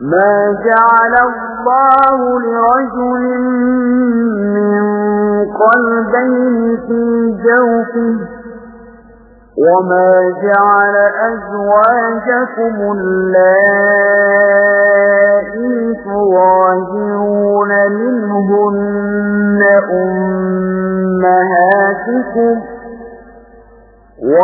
ما جعل الله لرجل من قلبين في جوفه وما جعل أزواجكم اللائي تواجرون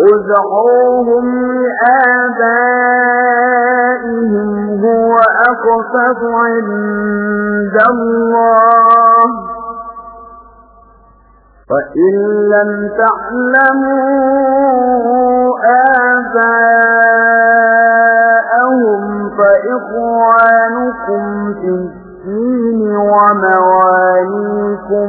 ادعوهم لآبائهم هو أقصد عند الله. فإن لم تعلموا آباءهم فإخوانكم في الدين ومواليكم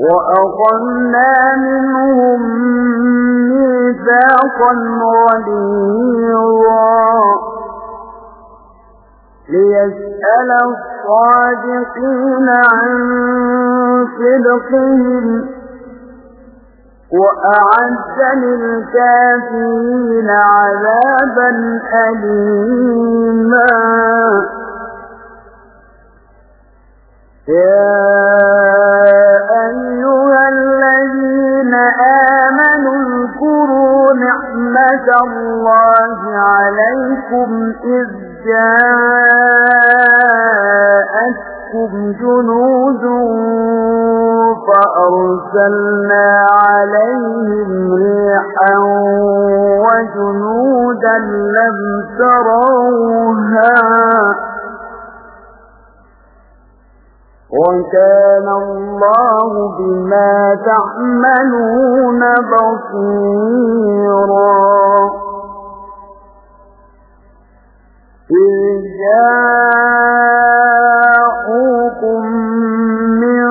وأخذنا منهم ميثاقا غليظا. ليسأل الصادقين عن صدقهم وأعد للكافرين عذابا أليما. يا الله عليكم إذ جاءتكم جنود فأرسلنا عليهم ريحا وجنودا لم تروها وكان الله بما تعملون بصيرا. إذ من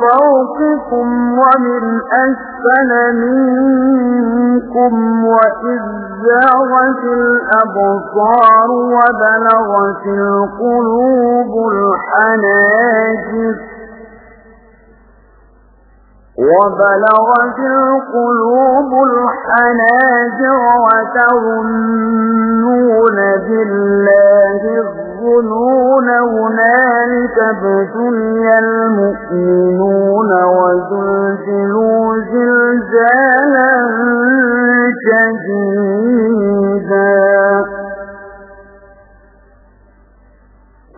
فوقكم ومن أسفل منكم وإذ زاغت الأبصار وبلغت القلوب الحناجر. وبلغت القلوب الحناجر وتظنون بالله الظنون هنالك ابتلي المؤمنون وزلزلوا زلزالا شديدا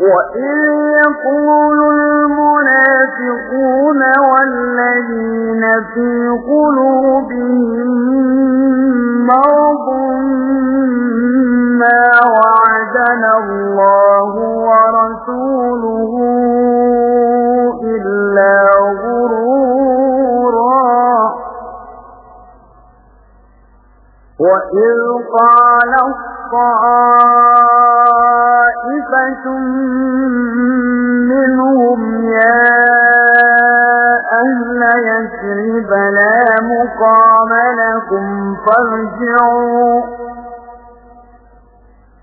وإذ يقول المنافقون والذين في قلوبهم مرض ما وعدنا الله ورسوله وإذ قال الطائفة منهم يا أهل يسرب لا مقام لكم فارجعوا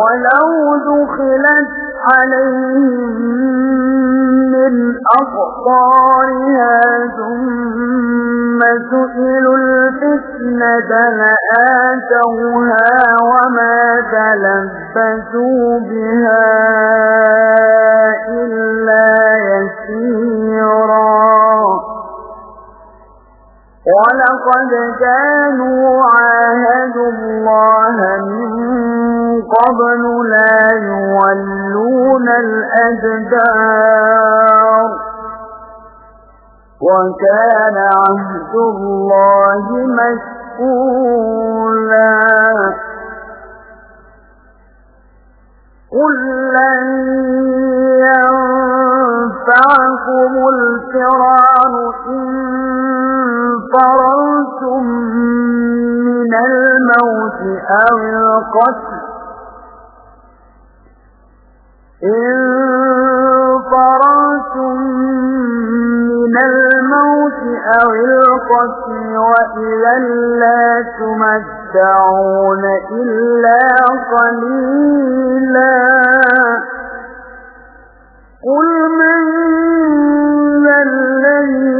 ولو دخلت عليهم من أقطارها ثم سئلوا الفتنة لآتوها وما تلبسوا بها إلا يسيرا ولقد كانوا عاهدوا الله من قبل لا يولون الأدبار وكان عهد الله مسؤولا قل لن ينفعكم الفرار إن فررتم من الموت أو القتل إن فررتم من الموت أو القتل وإذا لا تمتعون إلا قليلا قل من الذي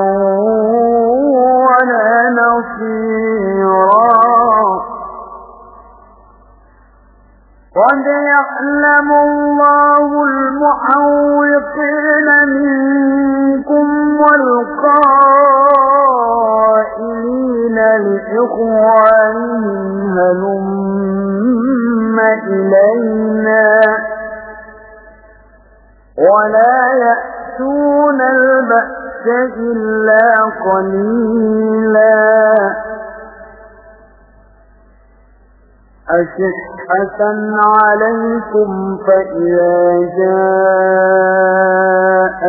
قد يعلم الله المحوقين منكم والقائلين لإخوانهم هلم إلينا ولا يأتون البأس إلا قليلا. أشحة عليكم فإذا جاء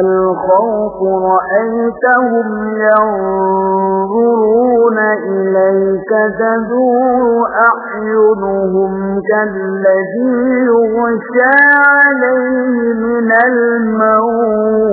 الخوف رأيتهم ينظرون إليك تدور أعينهم كالذي يغشى عليه من الموت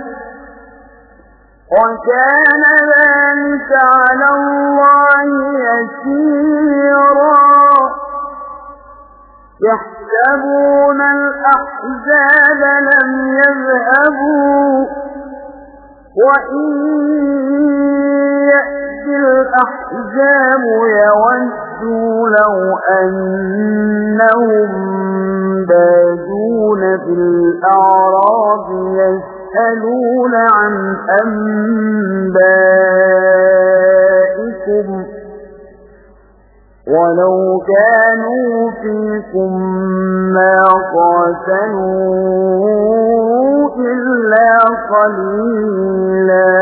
وكان ذلك على الله يسيرا. يحسبون الأحزاب لم يذهبوا وإن يأتي الأحزاب يودوا لو أنهم بادون في الأعراض يسيرا. يسألون عن أنبائكم ولو كانوا فيكم ما قاتلوا إلا قليلا.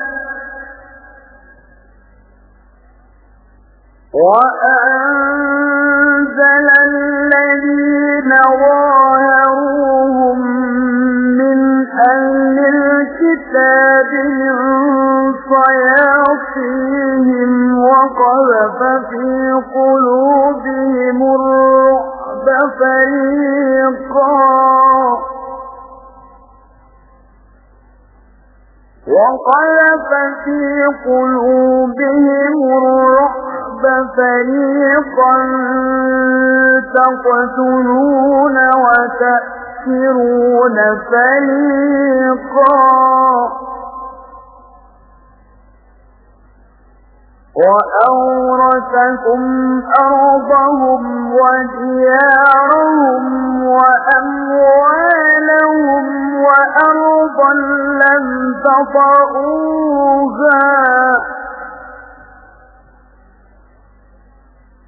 وأنزل الذين ظاهروهم من أهل الكتاب من صياصيهم وقذف في قلوبهم الرعب فريقا. وقذف في قلوبهم الرعب فريقا تقتلون وتأسرون فريقا. وأورثكم أرضهم وديارهم وأموالهم وأرضا لم تطئوها.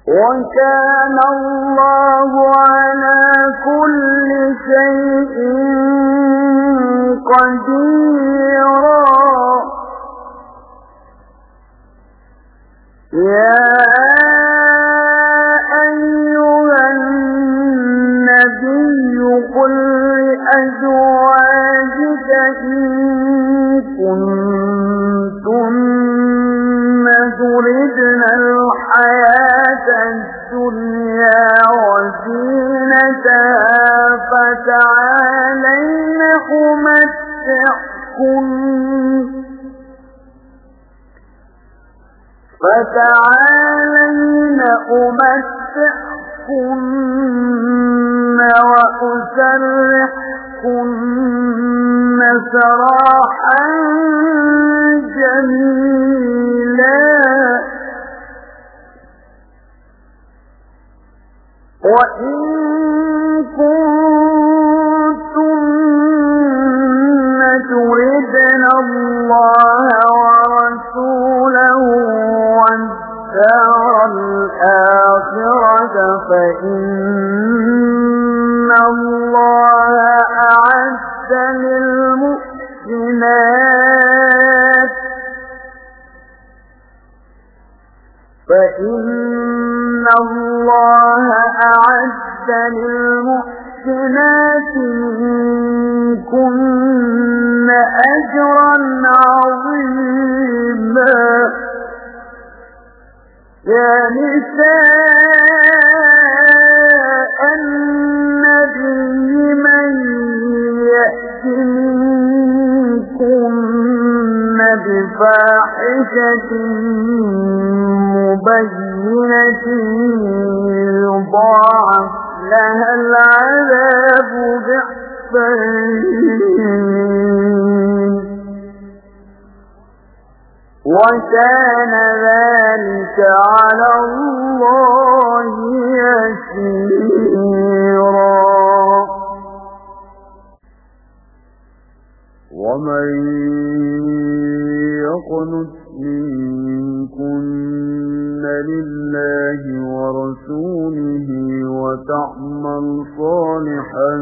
وكان الله على كل شيء قديرا. يا أيها النبي قل لأزواجك فتعالين أمتعكن فتعالين أمتعكن وأسرحكن سراحا جميلا. وإن كنتن الله ورسوله والدار الآخرة فإن الله أعد للمحسنات فإن الله أعد للمحسنات منكن مبينة يضاعف لها العذاب ضعفين. وكان ذلك على الله يسيرا. ومن يقنت منكن لله ورسوله وتعمل صالحا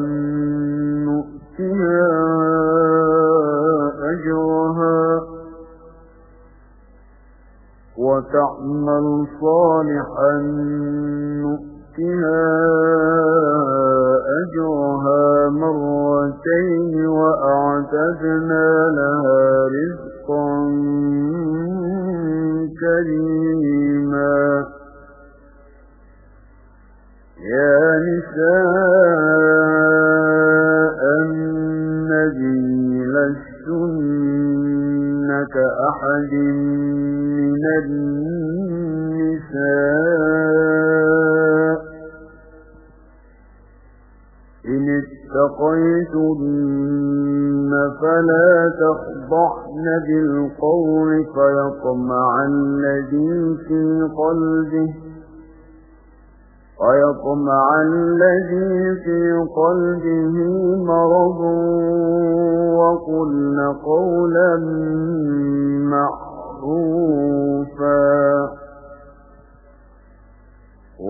نؤتها أجرها وتعمل صالحا نؤتها أجرها مرتين وأعتدنا لها رزقا كريما. يا نساء النبي لستن كأحد من النساء. إن اتقيتن فلا تخضعن. بالقول فيطمع الذي في قلبه ويطمع الذي في قلبه مرض. وقلن قولا معروفا.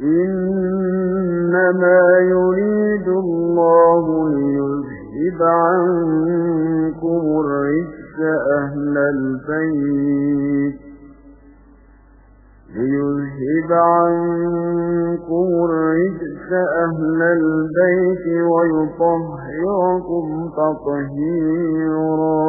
إنما يريد الله ليذهب عنكم الرجس أهل البيت ليذهب عنكم الرجس أهل البيت ويطهركم تطهيرا.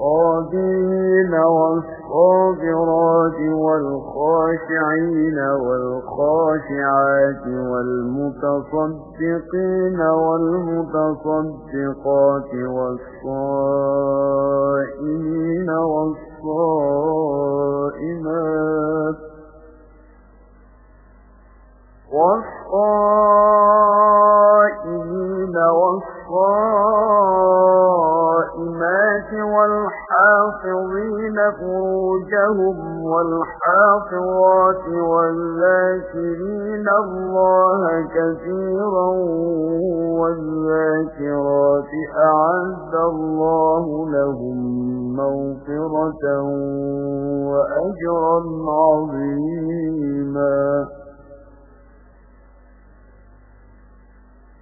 والصابرين والصابرات والخاشعين والخاشعات والمتصدقين والمتصدقات والصائمين والصائمات والصائمين والصائمات والحافظين فروجهم والحافظات والذاكرين الله كثيرا والذاكرات أعد الله لهم مغفرة وأجرا عظيما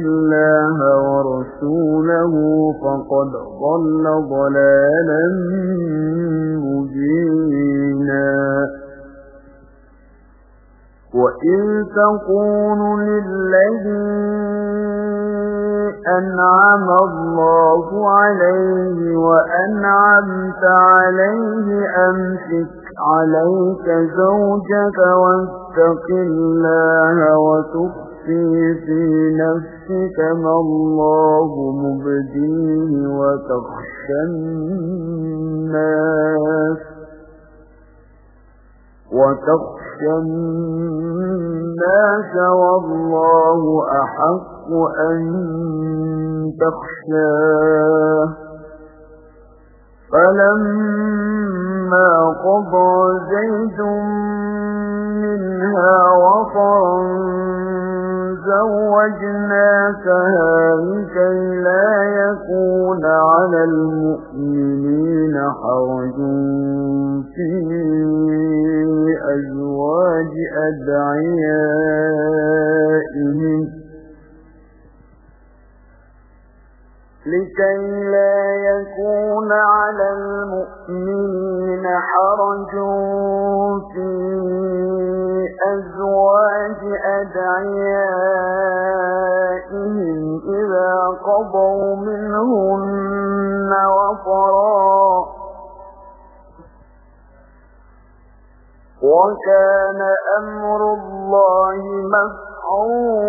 الله ورسوله فقد ضل ضلالا مبينا. وإن تقول للذي أنعم الله عليه وأنعمت عليه أمسك عليك زوجك واتق الله وتخفى تخفي في نفسك ما الله مبديه وتخشى الناس وتخشى الناس والله أحق أن تخشاه فلما قضى زيد منها وطرا زوجناكها لكي لا يكون على المؤمنين حرج في أزواج أدعيائهم. لكي لا يكون على المؤمنين حرج في أزواج أدعيائهم إذا قضوا منهن وطرا وكان أمر الله مفعولا.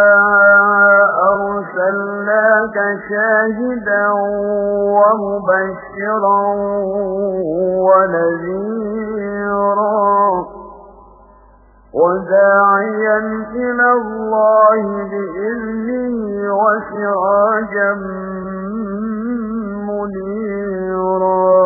أرسلناك شاهدا ومبشرا ونذيرا وداعيا إلى الله بإذنه وسراجا منيرا.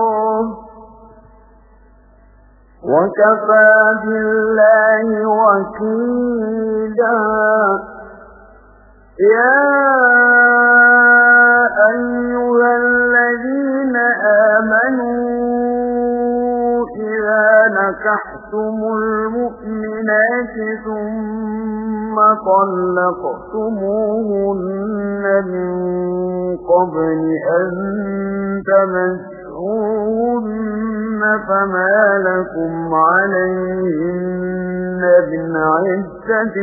وكفى بالله وكيلا. يا أيها الذين آمنوا إذا نكحتم المؤمنات ثم طلقتموهن من قبل أن تمسوهن فما لكم عليهن من عدة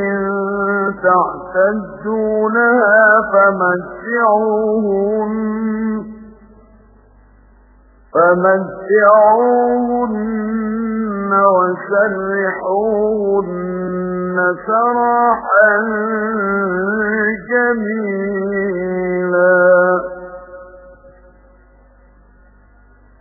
تعتدونها فمتعوهن فمتعوهن وسرحوهن سراحا جميلا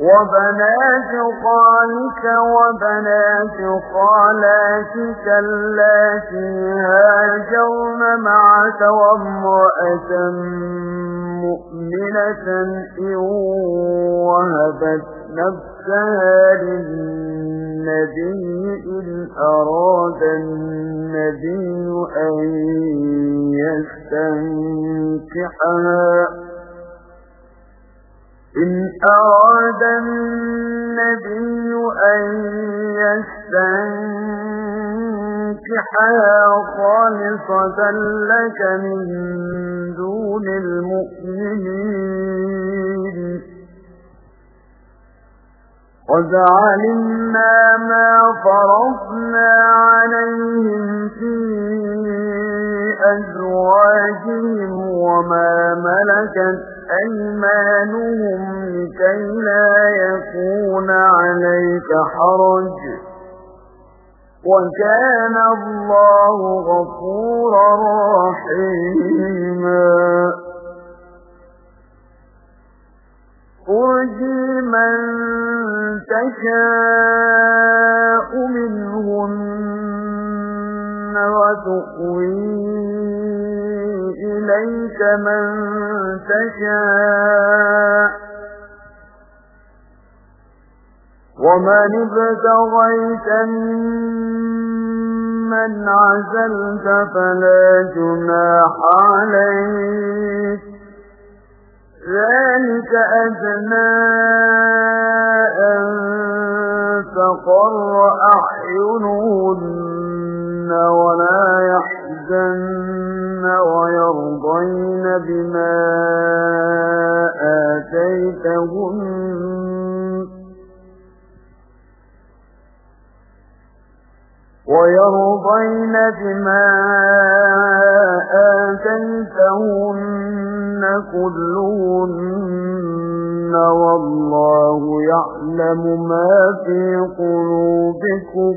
وبنات خالك وبنات خالاتك اللاتي هاجرن معك وامرأة مؤمنة إن وهبت نفسها للنبي إن أراد النبي أن يستنكحها. إن أراد النبي أن يستنكحها خالصة لك من دون المؤمنين قد علمنا ما فرضنا عليهم في أزواجهم وما ملكت أيمانهم لكي لا يكون عليك حرج. وكان الله غفورا رحيما. أرجي من تشاء منهن وتؤويه تشاء ومن ابتغيت من عزلت فلا جناح عليك. ذلك أدنى أن تقر أعينهن ولا يحزن. بما آتيتهن ويرضين بما آتيتهن كلهن والله يعلم ما في قلوبكم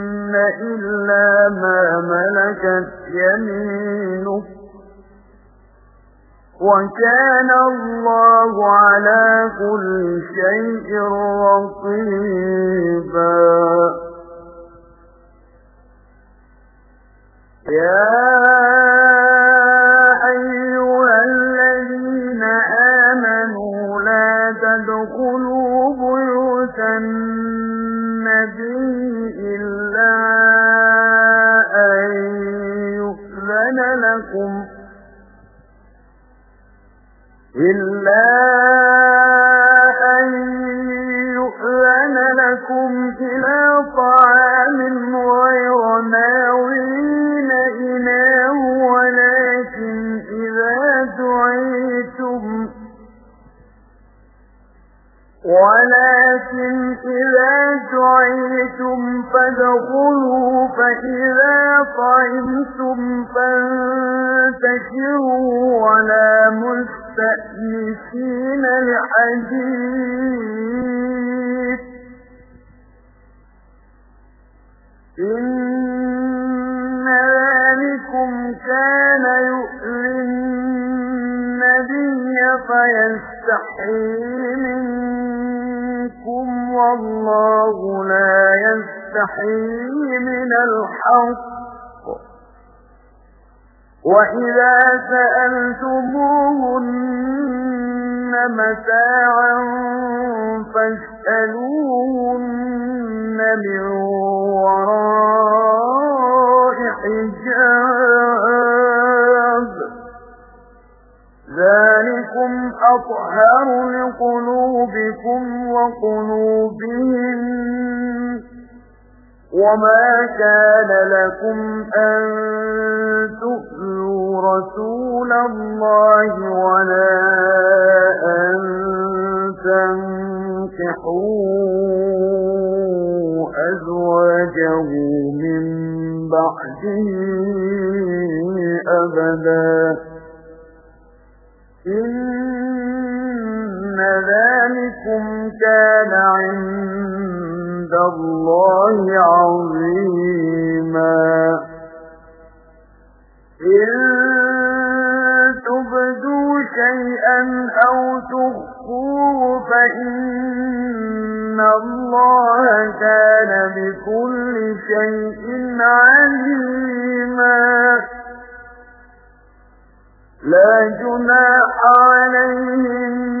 إلا ما ملكت يمينك وكان الله على كل شيء رقيبا يا وإذا سألتموهن متاعا فاسألوهن من وراء حجاب. ذلكم أطهر لقلوبكم وقلوبهم وما كان لكم أن تؤذوا رسول الله ولا أن تنكحوا أزواجه من بعده أبدا. إن ذلكم كان عند الله عظيما. إن تبدوا شيئا أو تخفوه فإن الله كان بكل شيء عليما. لا جناح عليهن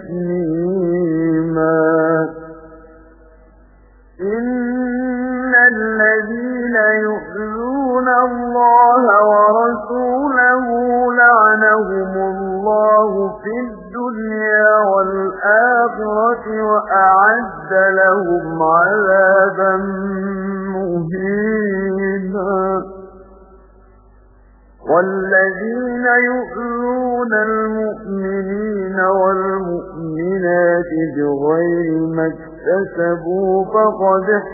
اكتسبوا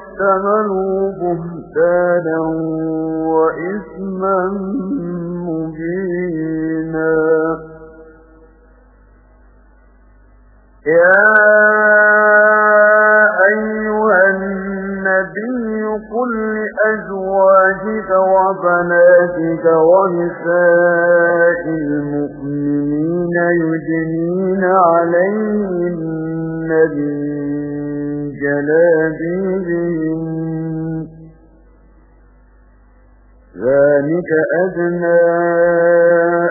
أدنى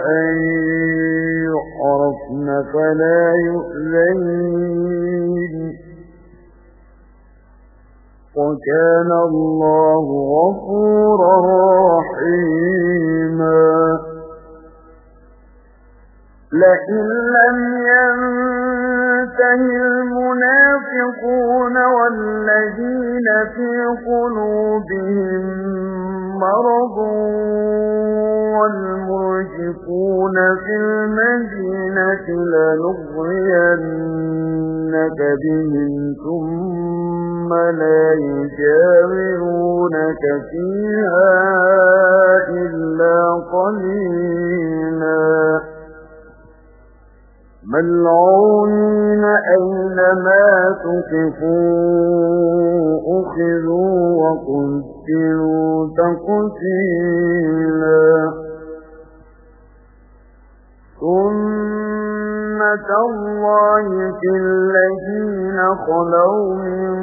أن يعرفن فلا يؤذين. وكان الله غفورا رحيما. لئن لم ينته المنافقون والذين في قلوبهم مرض والمرجفون في المدينة لنغرينك بهم ثم لا يجاورونك فيها إلا قليلا. ملعونين أينما تقفوا أخذوا وقتلوا تقتيلا. سنة الله في الذين خلوا من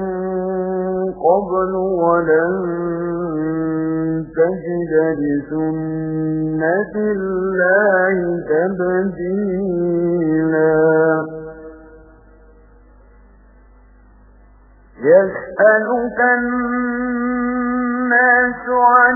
قبل ولن تجد لسنة الله تبديلا يسألك الناس عن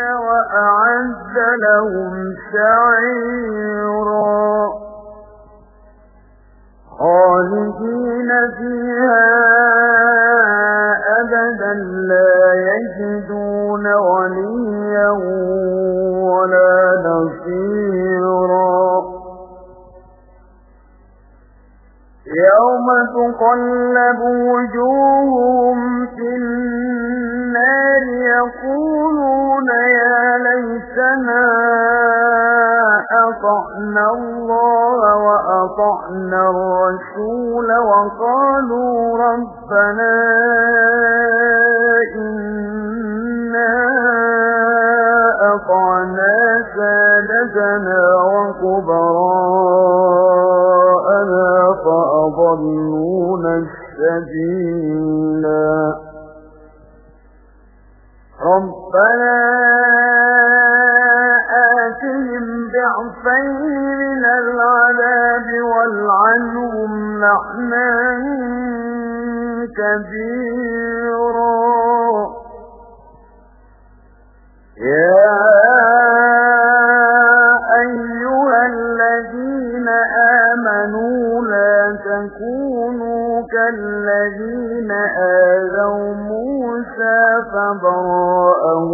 وأعد لهم سعيرا. خالدين فيها أبدا لا يجدون وليا ولا نصيرا. يوم تقلب وجوههم في يقولون يا ليتنا أطعنا الله وأطعنا الرسول وقالوا ربنا إنا أطعنا سادتنا وكبراءنا فأضلون السبيلا والعنهم لحنا كبيرا. يا أيها الذين آمنوا لا تكونوا الذين آذوا موسى فبرأه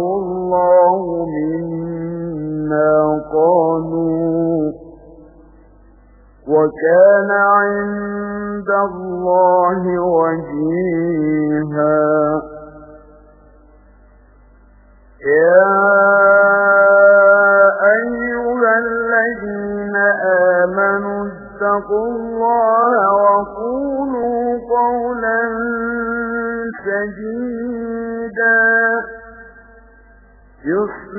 وكان عند الله وجيها. يا أيها الذين آمنوا اتقوا الله وقولوا قولا سديدا.